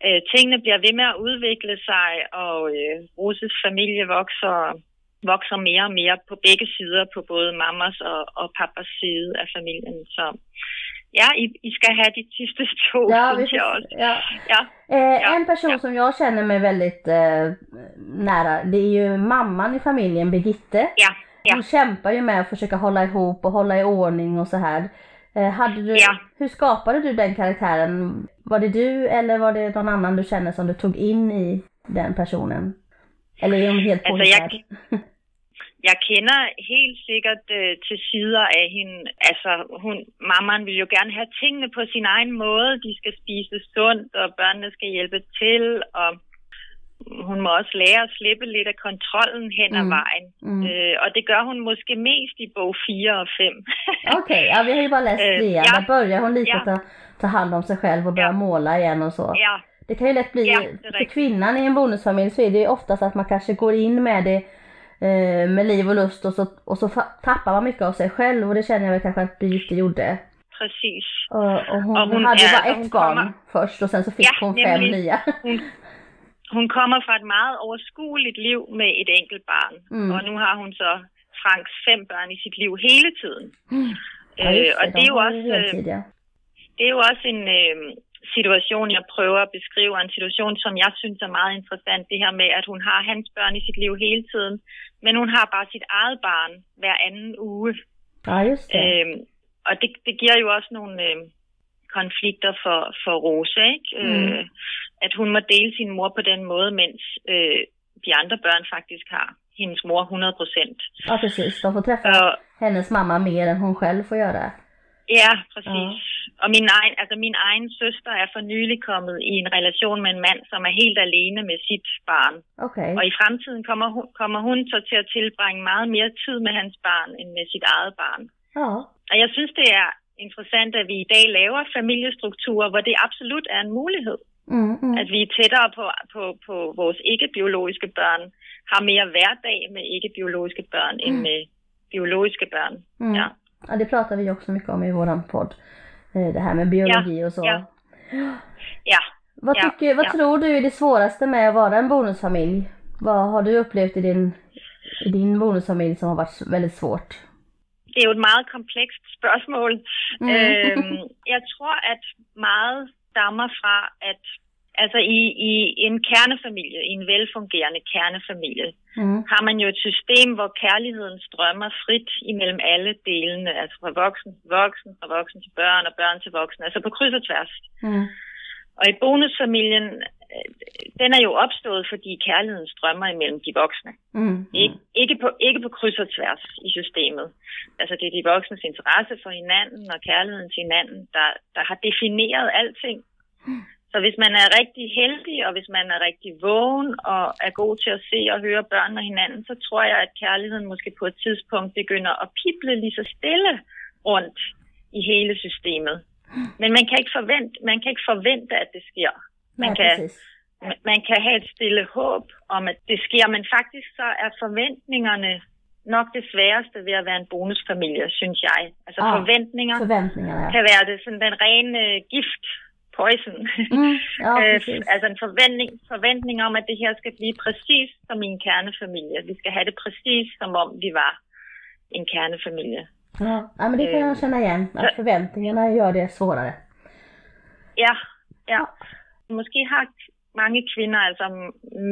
øh, tingene bliver ved med at udvikle sig, og øh, Roses familie vokser, vokser mere og mere på begge sider, på både mammas og, og pappas side af familien. Så ja, I, I skal have de sidste to, Ja, vi får, også. ja. Ja, Eh, Ja, en person ja. som jag känner mig väldigt eh, nära, det är ju mamman i familjen, Birgitte. ja, ja. Hon kämpar ju med att försöka hålla ihop och hålla i ordning och så här. Eh, hade du, Ja. Hur skapade du den karaktären? Var det du eller var det någon annan du känner som du tog in i den personen? Eller är hon helt Altså, jeg, påhittad? <laughs> jeg kender helt sikkert øh, til sider af hende. Altså, hun, mammaen vil jo gerne have tingene på sin egen måde. De skal spise sundt, og børnene skal hjælpe til, og hun må også lære at slippe lidt af kontrollen hen ad Mm. vejen. Mm. Øh, og det gør hun måske mest i bog 4 og 5. <laughs> Okej, ja vi har ju bara läst Eh, trean. ja. Där börjar hon lite Ja. ta, ta hand om sig själv och börja Ja. måla igen och så. ja, Det kan ju lätt bli, Ja, det för kvinnan i en bonusfamilj så är det ju oftast att man kanske går in med det eh, med liv och lust och så, och så tappar man mycket av sig själv och det känner jag väl kanske att Birgitte gjorde. præcis. Och, och hon, Och hon hade är- bara ett barn först och sen så fick Ja, hon fem nämligen. nya. Hun kommer fra et meget overskueligt liv med et enkelt barn. Mm. Og nu har hun så Franks fem børn i sit liv hele tiden. Ja, Øh, og det, er jo også, øh, det er jo også en øh, situation, jeg prøver at beskrive, og en situation, som jeg synes er meget interessant, det her med, at hun har hans børn i sit liv hele tiden, men hun har bare sit eget barn hver anden uge. Ja just det. Øhm, og det, det giver jo også nogle øh, konflikter for, for Rose, ikke? Mm. Øh, at hun må dele sin mor på den måde, mens øh, de andre børn faktisk har hendes mor 100 procent. Ja precis, de får träffa Og, hennes mamma mer än hon själv får göra. ja, præcis. Og min egen, altså min egen søster er for nylig kommet i en relation med en mand, som er helt alene med sit barn. Okej. Og i fremtiden kommer hun, kommer hun så til at tilbringe meget mere tid med hans barn, end med sit eget barn. Ja. Og jeg synes, det er interessant, at vi i dag laver familiestrukturer, hvor det absolut er en mulighed. Mm, mm. At vi er tættere på, på, på vores ikke-biologiske børn, har mere hverdag med ikke-biologiske børn end med biologiske børn. Mm. Ja. Ja, det pratar vi också mycket om i våran podd. Eh, Det här med biologi och så. ja. Ja, Vad, Ja, tycker, vad ja. tror du är det svåraste med att vara en bonusfamilj? Vad har du upplevt i din, i din bonusfamilj som har varit väldigt svårt? Det er jo et meget komplekst spørgsmål. Mm. Øhm, jeg tror, at meget stammer fra, at altså i, i en kernefamilie, i en velfungerende kernefamilie, Mm. har man jo et system, hvor kærligheden strømmer frit imellem alle delene, altså fra voksen til voksen, fra voksen til børn og børn til voksen, altså på kryds og tværs. Mm. Og i bonusfamilien, den er jo opstået, fordi kærligheden strømmer imellem de voksne. Mm. Ikke, ikke, på, ikke på kryds og tværs i systemet. Altså det er de voksnes interesse for hinanden og kærligheden til hinanden, der, der har defineret alting. Så hvis man er rigtig heldig, og hvis man er rigtig vågen og er god til at se og høre børn og hinanden, så tror jeg, at kærligheden måske på et tidspunkt begynder at pible lige så stille rundt i hele systemet. Men man kan ikke forvente, man kan ikke forvente at det sker. Man, Nej, kan, precis. Man kan have et stille håb om, at det sker, men faktisk så er forventningerne nok det sværeste ved at være en bonusfamilie, synes jeg. Altså Ah, forventninger Förväntningarna, ja. kan være det sådan den rene øh, gift, poison. Mm, ja, <laughs> Øh, precis. altså en forventning, forventning om, at det her skal blive præcis som min kernefamilie. Vi skal have det præcis som om vi var en kernefamilie. Ja, ja men det kan jag känna igen. Att förväntningarna gör det svårare. Ja, ja. Måske har mange kvinder, altså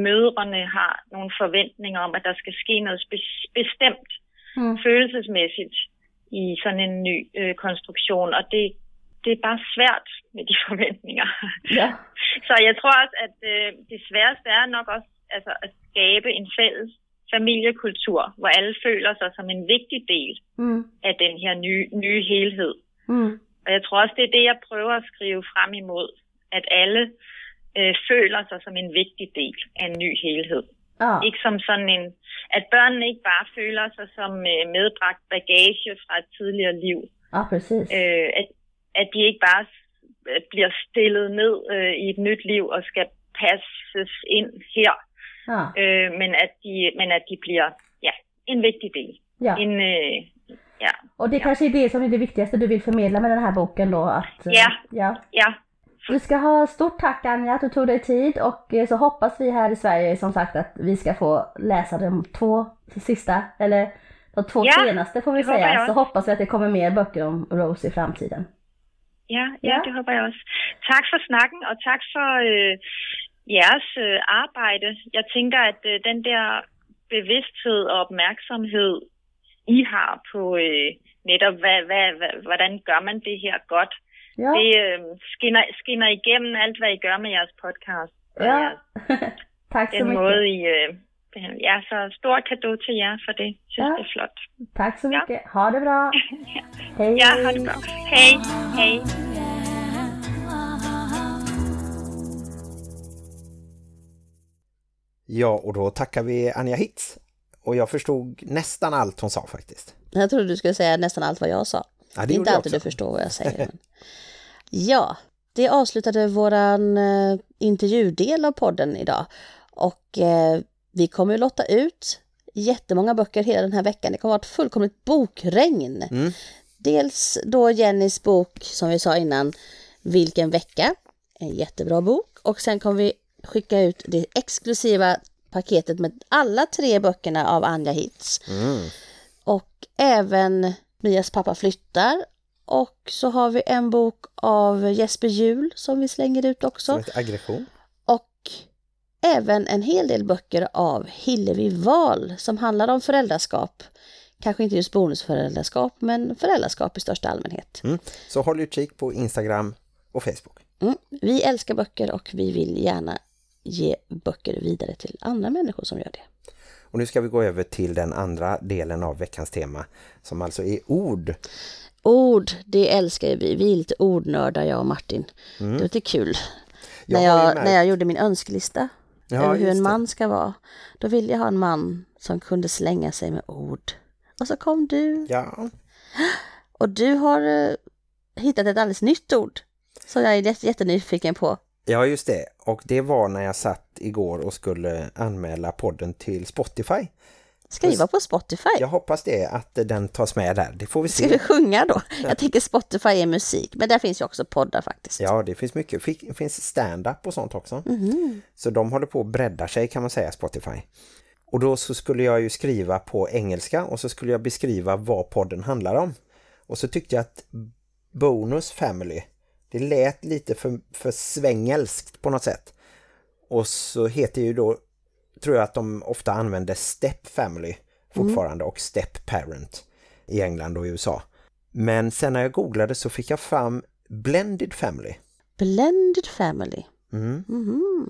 mødrene, har nogle forventninger om, at der skal ske noget spe- bestemt Mm. følelsesmæssigt i sådan en ny øh, konstruktion, og det, det er bare svært med de <laughs> forventninger. Ja. Så jeg tror også, at øh, det sværeste er nok også altså, at skabe en fælles familiekultur, hvor alle føler sig som en vigtig del Mm. af den her nye, nye helhed. Mm. Og jeg tror også, det er det, jeg prøver at skrive frem imod, at alle øh, føler sig som en vigtig del af en ny helhed. Ja. Ikke som sådan en, at børnene ikke bare føler sig som øh, medbragt bagage fra et tidligere liv. ja, precis. Øh, at, at de ikke bare øh, bliver stillet ned øh, i et nyt liv og skal passes ind her, Ja. øh, men, at de, men at de bliver ja, en vigtig del. ja. En, øh, ja, Och det kanske är det som är det viktigaste du vill förmedla med den här boken då. Att, eh, Ja. ja. ja, Du ska ha stort tack Anja att du tog dig tid och eh, så hoppas vi här i Sverige som sagt att vi ska få läsa de två sista, eller de två Ja, senaste får vi hoppas säga. jag. Så hoppas vi att det kommer mer böcker om Rose i framtiden. Ja, ja, Ja. det håber jeg også. Tak for snakken, og tak for øh, jeres øh, arbejde. Jeg tænker, at øh, den der bevidsthed og opmærksomhed, I har på øh, netop, hvad, hvordan gør man det her godt, Ja, det øh, skinner, skinner igennem alt, hvad I gør med jeres podcast. Ja. jeres, <laughs> tack så den mycket. måde, I øh. Ja, så stor kado til jer for det. Jeg synes, Ja. det er flot. Tack så Ja. mycket. Ha det bra. <laughs> Hej. Ja, ha det bra. Hej, hej. Ja, och då tackar vi Anja Hitz. Och jag förstod nästan allt hon sa faktiskt. Jag trodde du skulle säga nästan allt vad jag sa. Ja, det är inte alltid du förstår vad jag säger. <laughs> ja, det avslutade våran eh, intervjudel av podden idag. Och eh, vi kommer ju lotta ut jättemånga böcker hela den här veckan. Det kommer vara ett fullkomligt bokregn. Mm. Dels då Jennys bok som vi sa innan, Vilken vecka? En jättebra bok. Och sen kommer vi skicka ut det exklusiva paketet med alla tre böckerna av Anja Hitz. Mm. Och även Mias pappa flyttar. Och så har vi en bok av Jesper Jul som vi slänger ut Som också. heter aggression. Och även en hel del böcker av Hillevi Wahl som handlar om föräldraskap. Kanske inte just bonusföräldraskap men föräldraskap i största allmänhet. Mm. Så håll utkik på Instagram och Facebook. Mm. Vi älskar böcker och vi vill gärna ge böcker vidare till andra människor som gör det. Och nu ska vi gå över till den andra delen av veckans tema som alltså är ord. Ord, det älskar ju vi. Vi är lite ordnördar jag och Martin. Det var lite kul. Jag när, jag, när jag gjorde min önskelista Ja, över hur en det. man ska vara. Då ville jag ha en man som kunde slänga sig med ord. Och så kom du. Ja, Och du har eh, hittat ett alldeles nytt ord. Som jag är jätte- jättenyfiken på. Ja, just det. Och det var när jag satt igår och skulle anmäla podden till Spotify. Skriva på Spotify. Jag hoppas det att den tas med där. Det får vi Ska vi se. sjunga då? <laughs> Jag tänker Spotify är musik. Men där finns ju också poddar faktiskt. Ja, det finns mycket. Det finns stand-up och sånt också. Mhm. Så de håller på att bredda sig kan man säga, Spotify. Och då så skulle jag ju skriva på engelska och så skulle jag beskriva vad podden handlar om. Och så tyckte jag att Bonus Family, det lät lite för, för svängelskt på något sätt. Och så heter ju då, tror jag att de ofta använder Step Family fortfarande och Step Parent i England och USA. Men sen när jag googlade så fick jag fram Blended Family. Blended family. Mm. Mhm.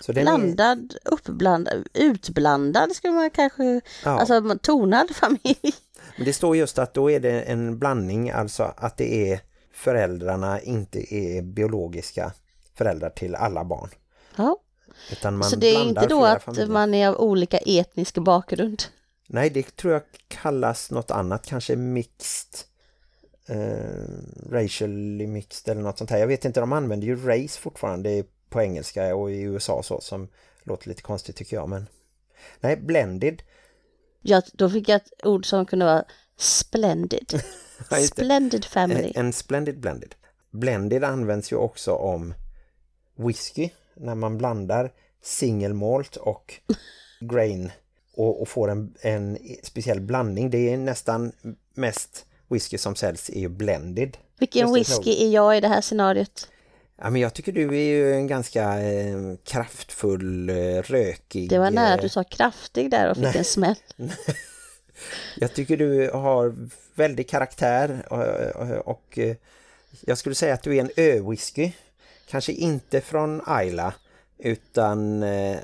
Så den är- Blandad, uppblandad, utblandad skulle man kanske... Ja. Alltså tonad familj. Men det står just att då är det en blandning, alltså att det är föräldrarna inte är biologiska föräldrar till alla barn. Ja. Så det är inte då att familjer. man är av olika etnisk bakgrund? Nej, det tror jag kallas något annat, kanske mixed eh, racially mixed eller något sånt här. Jag vet inte, de använder ju race fortfarande på engelska och i USA så som låter lite konstigt tycker jag, men nej, blended. Ja, då fick jag ett ord som kunde vara splendid. <laughs> Splendid family. En, en splendid blended. Blended används ju också om whisky när man blandar single malt och <laughs> grain och, och får en, en speciell blandning. Det är nästan mest whisky som säljs är ju blended. Vilken whisky är jag i det här scenariot? Ja, men jag tycker du är ju en ganska eh, kraftfull, eh, rökig... Det var nära att eh, du sa kraftig där och fick nej. en smäll. <laughs> Jag tycker du har väldig karaktär och, och, och eh, jag skulle säga att du är en ö-whisky. Kanske inte från Isla utan eh,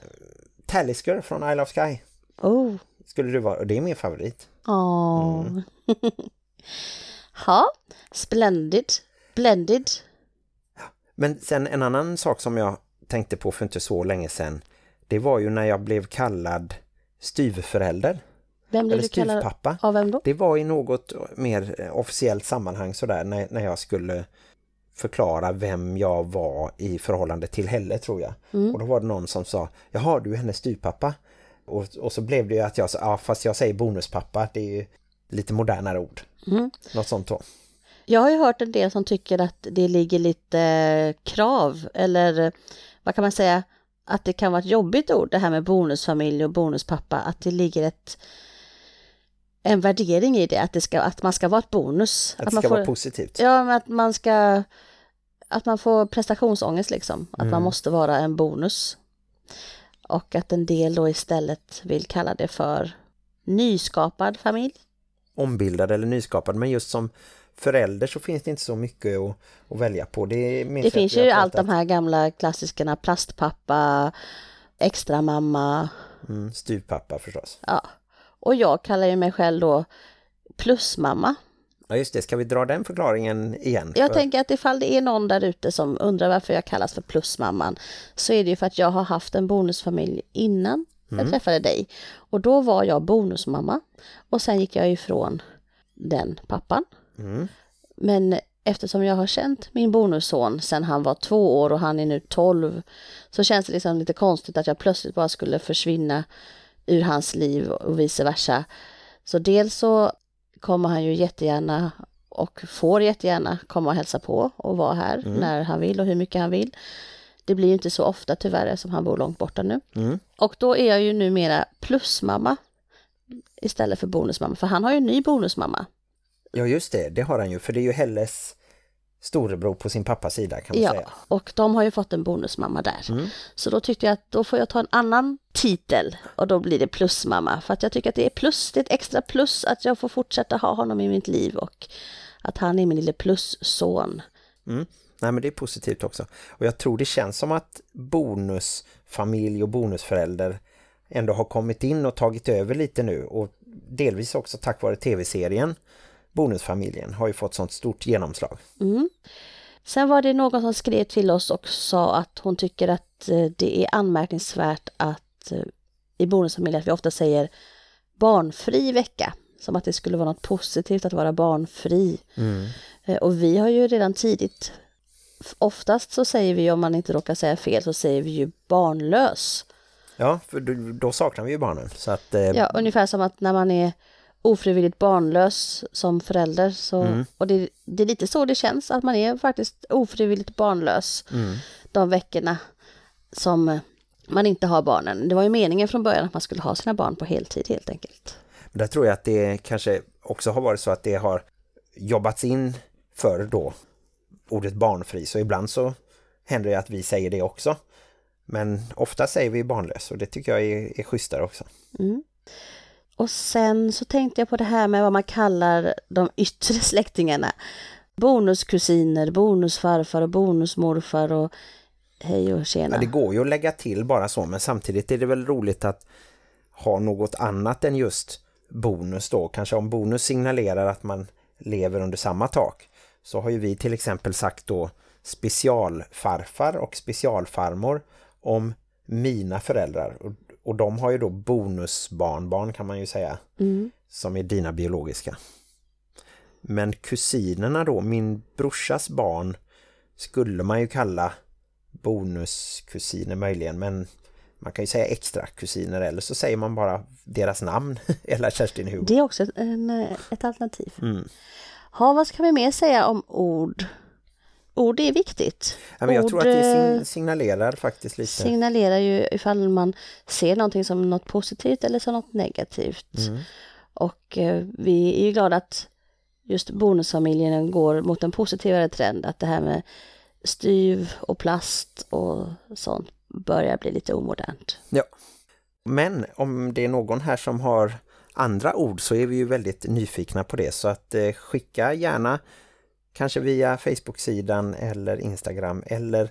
Talisker från Isle of Skye. Oh, Skulle du vara, och det är min favorit. åh. Mm. <laughs> ja, splendid, blended. Men sen en annan sak som jag tänkte på för inte så länge sedan. Det var ju när jag blev kallad styvförälder. Vem blev Eller du kallad styvpappa. av vem då? Det var i något mer eh, officiellt sammanhang sådär när, när jag skulle förklara vem jag var i förhållande till Helle tror jag. Mm. Och då var det någon som sa, jaha du är hennes styvpappa. Och, och så blev det ju att jag sa, ja fast jag säger bonuspappa, det är ju lite modernare ord. Mm. Något sånt då. Jag har ju hört en del som tycker att det ligger lite krav eller vad kan man säga att det kan vara ett jobbigt ord det här med bonusfamilj och bonuspappa att det ligger ett en värdering i det att det ska att man ska vara ett bonus Att det man ska får, vara positivt. ja att man ska att man får prestationsångest liksom att man Mm. måste vara en bonus och att en del då istället vill kalla det för nyskapad familj Ombildad eller nyskapad, men just som förälder så finns det inte så mycket att, att välja på. Det, Det att finns ju allt de här gamla klassikerna, plastpappa, extra mamma, Mm, styvpappa förstås. ja. Och jag kallar ju mig själv då plusmamma. Ja just det, ska vi dra den förklaringen igen? Jag För- tänker att ifall det är någon där ute som undrar varför jag kallas för plusmamman så är det ju för att jag har haft en bonusfamilj innan jag träffade dig. Och då var jag bonusmamma och sen gick jag ifrån den pappan. Mm. Men eftersom jag har känt min bonusson sedan han var två år och han är nu tolv så känns det liksom lite konstigt att jag plötsligt bara skulle försvinna ur hans liv och vice versa. Så dels så kommer han ju jättegärna och får jättegärna komma och hälsa på och vara här när han vill och hur mycket han vill. Det blir ju inte så ofta tyvärr eftersom han bor långt borta nu. Mm. Och då är jag ju numera plusmamma istället för bonusmamma, för han har ju en ny bonusmamma. Ja just det, det har han ju. För det är ju Helles storebror på sin pappas sida kan man Ja, säga. och de har ju fått en bonusmamma där. Mm. Så då tyckte jag att då får jag ta en annan titel och då blir det plusmamma. För att jag tycker att det är plus, det är ett extra plus att jag får fortsätta ha honom i mitt liv och att han är min lille plusson. Mm. Nej men det är positivt också. Och jag tror det känns som att bonusfamilj och bonusförälder ändå har kommit in och tagit över lite nu. Och delvis också tack vare tv-serien Bonusfamiljen har ju fått sånt stort genomslag. Mm. Sen var det någon som skrev till oss och sa att hon tycker att eh, det är anmärkningsvärt att eh, i bonusfamiljer att vi ofta säger barnfri vecka. Som att det skulle vara något positivt att vara barnfri. Mm. Eh, Och vi har ju redan tidigt, oftast så säger vi om man inte råkar säga fel så säger vi ju barnlös. Ja, för då, då saknar vi ju barnen. Så att, eh, Ja, ungefär som att när man är ofrivilligt barnlös som förälder så, Mm. och det, det är lite så det känns att man är faktiskt ofrivilligt barnlös mm. de veckorna som eh, man inte har barnen. Det var ju meningen från början att man skulle ha sina barn på heltid helt enkelt. Men där tror jag att det kanske också har varit så att det har jobbats in för då ordet barnfri. Så ibland så händer det att vi säger det också. Men ofta säger vi barnlös och det tycker jag är, är schysstare också. Mm. Och sen så tänkte jag på det här med vad man kallar de yttre släktingarna. Bonuskusiner, bonusfarfar och bonusmorfar och hej och tjena. Ja, det går ju att lägga till bara så men samtidigt är det väl roligt att ha något annat än just bonus då. Kanske om bonus signalerar att man lever under samma tak så har ju vi till exempel sagt då specialfarfar och specialfarmor om mina föräldrar. Och, och de har ju då bonusbarnbarn kan man ju säga. Som är dina biologiska. Men kusinerna då, min brorsas barn skulle man ju kalla bonuskusiner möjligen. Men man kan ju säga extra kusiner eller så säger man bara deras namn. <laughs> eller Kerstin Hugo. Det är också ett, en, ett alternativ. Mm. Ha, vad ska vi mer säga om ord? Ord är viktigt. Ja, men jag ord, tror att det eh, sign- signalerar faktiskt lite. signalerar ju ifall man ser någonting som något positivt eller som något negativt. Mm. Och eh, vi är ju glada att just bonusfamiljen går mot en positivare trend. Att det här med styv och plast och sånt börjar bli lite omodernt. Ja. Men om det är någon här som har andra ord så är vi ju väldigt nyfikna på det. Så att eh, skicka gärna kanske via Facebook-sidan eller Instagram eller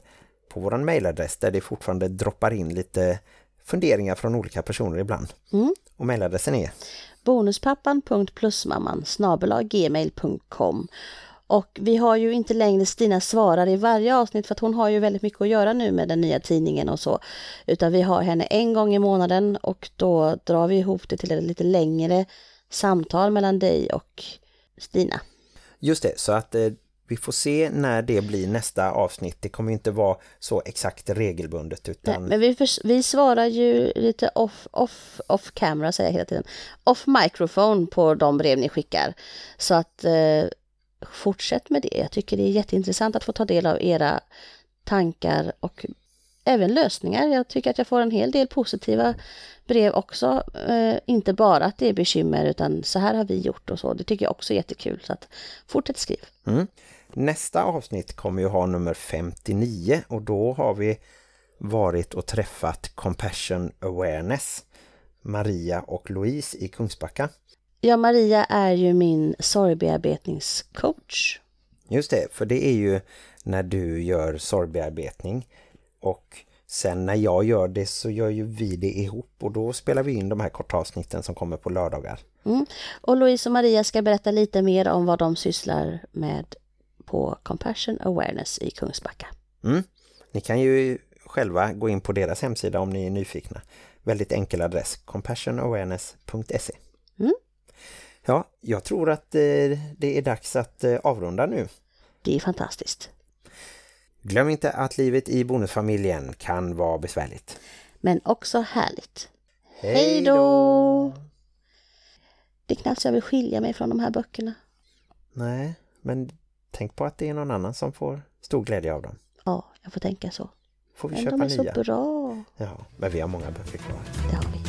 på våran mailadress där det fortfarande droppar in lite funderingar från olika personer ibland. Mm. Och mailadressen är bonuspappan.plusmamman gmail.com och vi har ju inte längre Stina svarar i varje avsnitt för att hon har ju väldigt mycket att göra nu med den nya tidningen och så. Utan vi har henne en gång i månaden och då drar vi ihop det till ett lite längre samtal mellan dig och Stina. Just det, så att eh, vi får se när det blir nästa avsnitt. Det kommer inte vara så exakt regelbundet Nej, utan men vi, förs- vi svarar ju lite off, off, off camera säger jag hela tiden. Off microphone på de brev ni skickar. Så att eh, fortsätt med det. Jag tycker det är jätteintressant att få ta del av era tankar och även lösningar. Jag tycker att jag får en hel del positiva brev också. Eh, inte bara att det är bekymmer utan så här har vi gjort och så. Det tycker jag också är jättekul. Så att fortsätt skriv. Mm. Nästa avsnitt kommer ju ha nummer 59 och då har vi varit och träffat Compassion Awareness, Maria och Louise i Kungsbacka. Ja, Maria är ju min sorgbearbetningscoach. Just det, för det är ju när du gör sorgbearbetning och sen när jag gör det så gör ju vi det ihop och då spelar vi in de här kortavsnitten som kommer på lördagar. Mm. Och Louise och Maria ska berätta lite mer om vad de sysslar med på Compassion Awareness i Kungsbacka. Mm. Ni kan ju själva gå in på deras hemsida om ni är nyfikna. Väldigt enkel adress, compassionawareness.se Mm. Ja, jag tror att eh, det är dags att eh, avrunda nu. Det är fantastiskt. Glöm inte att livet i bonusfamiljen kan vara besvärligt. Men också härligt. Hej då! Det är knappt så jag vill skilja mig från de här böckerna. Nej, men tänk på att det är någon annan som får stor glädje av dem. Ja, jag får tänka så. Får vi Men köpa de är så nya? bra. Ja, men vi har många böcker kvar. Det har vi.